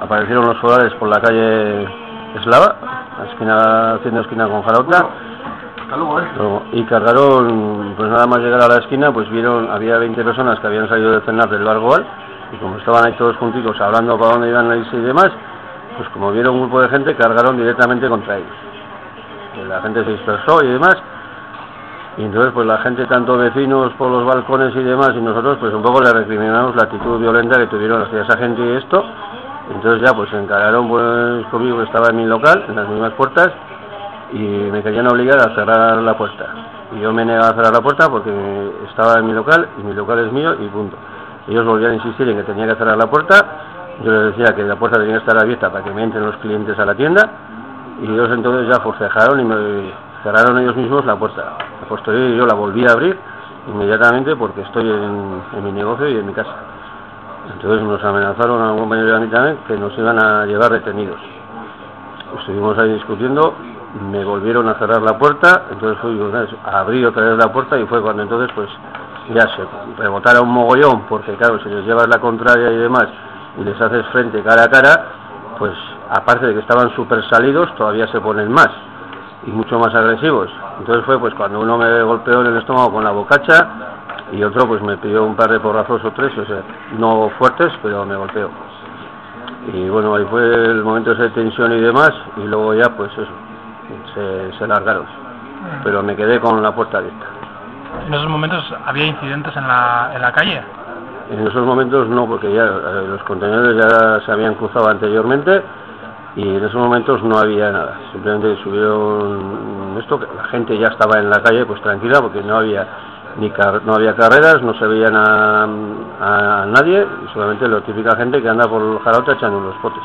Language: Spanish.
aparecieron los solares por la calle Eslava, la esquina, haciendo esquina con Jarauta, Luego, y cargaron, pues nada más llegar a la esquina, pues vieron, había 20 personas que habían salido de cenar del Bar Goal, y como estaban ahí todos juntitos hablando para dónde iban a irse y demás, pues como vieron un grupo de gente, cargaron directamente contra ellos. La gente se dispersó y demás, y entonces pues la gente, tanto vecinos por los balcones y demás, y nosotros pues un poco le recriminamos la actitud violenta que tuvieron hacia esa gente y esto, entonces ya pues se encararon pues conmigo estaba en mi local, en las mismas puertas, y me querían obligar a cerrar la puerta. Y yo me negaba a cerrar la puerta porque estaba en mi local y mi local es mío y punto. Ellos volvían a insistir en que tenía que cerrar la puerta, yo les decía que la puerta tenía que estar abierta para que me entren los clientes a la tienda y ellos entonces ya forcejaron y me cerraron ellos mismos la puerta. A posteriori yo la volví a abrir inmediatamente porque estoy en mi negocio y en mi casa. Entonces nos amenazaron a un compañero de a mí también que nos iban a llevar detenidos. Estuvimos ahí discutiendo me volvieron a cerrar la puerta, entonces fui a abrir otra vez la puerta y fue cuando entonces pues ya se rebotara un mogollón, porque claro, si les llevas la contraria y demás y les haces frente cara a cara, pues aparte de que estaban súper salidos, todavía se ponen más y mucho más agresivos. Entonces fue pues cuando uno me golpeó en el estómago con la bocacha y otro pues me pidió un par de porrazos o tres, o sea, no fuertes, pero me golpeó. Y bueno, ahí fue el momento de tensión y demás, y luego ya pues eso, se, se largaron. Pero me quedé con la puerta abierta. ¿En esos momentos había incidentes en la, en la calle? En esos momentos no, porque ya eh, los contenedores ya se habían cruzado anteriormente y en esos momentos no había nada. Simplemente subieron esto, la gente ya estaba en la calle pues tranquila porque no había ni no había carreras, no se veían a, a, nadie, solamente la típica gente que anda por el jarauta echando unos potes.